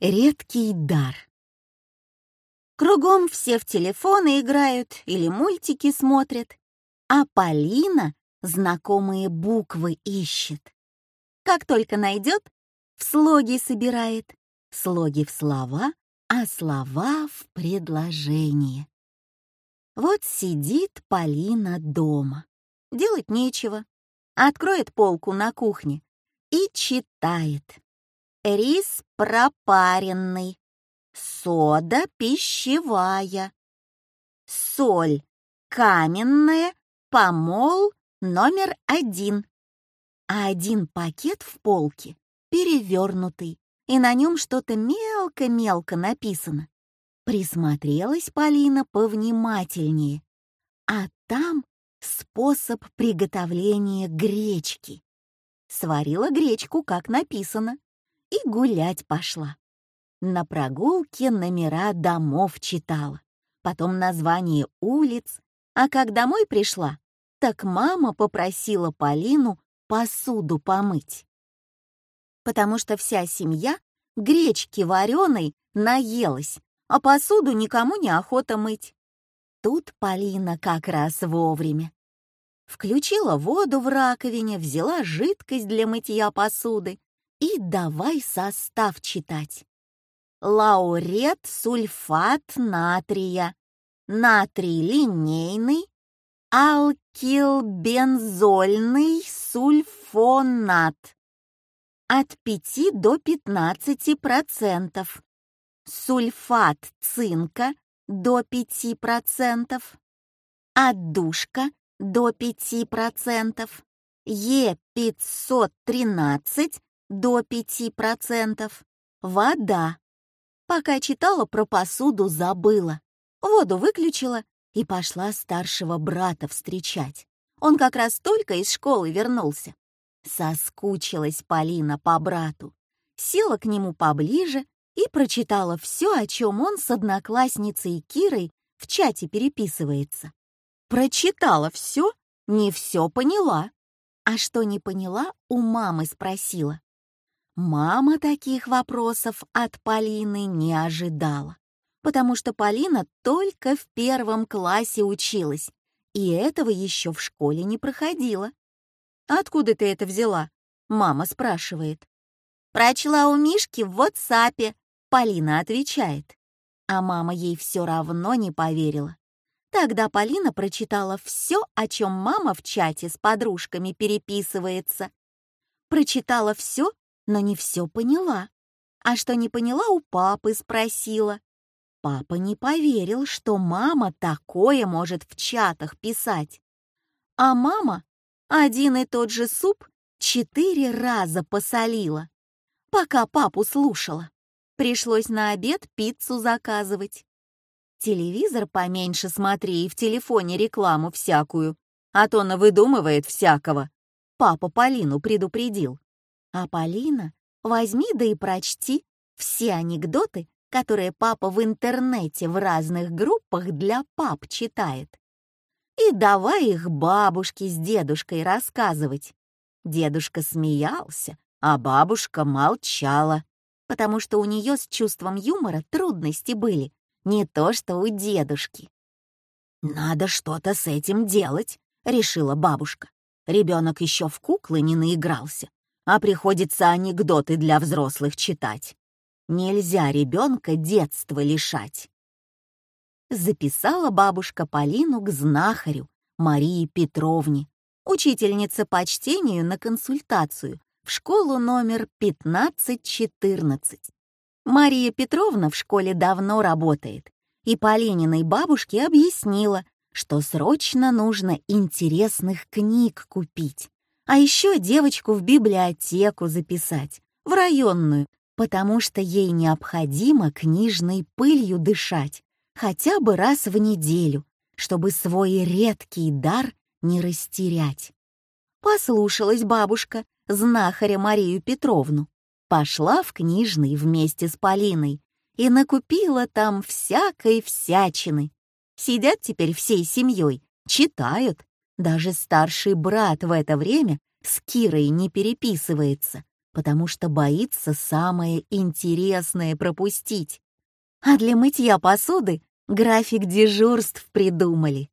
Редкий дар. Кругом все в телефоны играют или мультики смотрят, а Полина знакомые буквы ищет. Как только найдет, в слоги собирает, слоги в слова, а слова в предложение. Вот сидит Полина дома. Делать нечего. Откроет полку на кухне и читает. Рис пропаренный, сода пищевая, соль каменная, помол номер один. А один пакет в полке перевернутый, и на нем что-то мелко-мелко написано. Присмотрелась Полина повнимательнее, а там способ приготовления гречки. Сварила гречку, как написано, и гулять пошла. На прогулке номера домов читала, потом название улиц, а как домой пришла, так мама попросила Полину посуду помыть. Потому что вся семья гречки вареной наелась, а посуду никому не охота мыть. Тут Полина как раз вовремя. Включила воду в раковине, взяла жидкость для мытья посуды и давай состав читать. Лаурет сульфат натрия, натрий линейный, алкилбензольный сульфонат. От 5 до 15 процентов, сульфат цинка до 5 процентов, отдушка до 5 процентов, Е513 до 5%. Вода. Пока читала про посуду, забыла. Воду выключила и пошла старшего брата встречать. Он как раз только из школы вернулся. Соскучилась Полина по брату. Села к нему поближе и прочитала все, о чем он с одноклассницей Кирой в чате переписывается. Прочитала все, не все поняла. А что не поняла, у мамы спросила. Мама таких вопросов от Полины не ожидала, потому что Полина только в первом классе училась, и этого еще в школе не проходила. «Откуда ты это взяла?» — мама спрашивает. «Прочла у Мишки в WhatsApp», — Полина отвечает. А мама ей все равно не поверила. Тогда Полина прочитала все, о чем мама в чате с подружками переписывается. Прочитала все но не все поняла. А что не поняла, у папы спросила. Папа не поверил, что мама такое может в чатах писать. А мама один и тот же суп четыре раза посолила, пока папу слушала. Пришлось на обед пиццу заказывать. Телевизор поменьше смотри и в телефоне рекламу всякую, а то навыдумывает всякого. Папа Полину предупредил. А Полина, возьми да и прочти все анекдоты, которые папа в интернете в разных группах для пап читает. И давай их бабушке с дедушкой рассказывать. Дедушка смеялся, а бабушка молчала, потому что у нее с чувством юмора трудности были, не то что у дедушки. «Надо что-то с этим делать», — решила бабушка. Ребенок еще в куклы не наигрался, а приходится анекдоты для взрослых читать. Нельзя ребенка детства лишать. Записала бабушка Полину к знахарю Марии Петровне, учительнице по чтению на консультацию в школу номер 1514. Мария Петровна в школе давно работает, и Полининой бабушке объяснила, что срочно нужно интересных книг купить, а еще девочку в библиотеку записать, в районную, потому что ей необходимо книжной пылью дышать хотя бы раз в неделю, чтобы свой редкий дар не растерять. Послушалась бабушка, знахаря Марию Петровну, пошла в книжный вместе с Полиной и накупила там всякой всячины. Сидят теперь всей семьей, читают, даже старший брат в это время с Кирой не переписывается, потому что боится самое интересное пропустить. А для мытья посуды график дежурств придумали.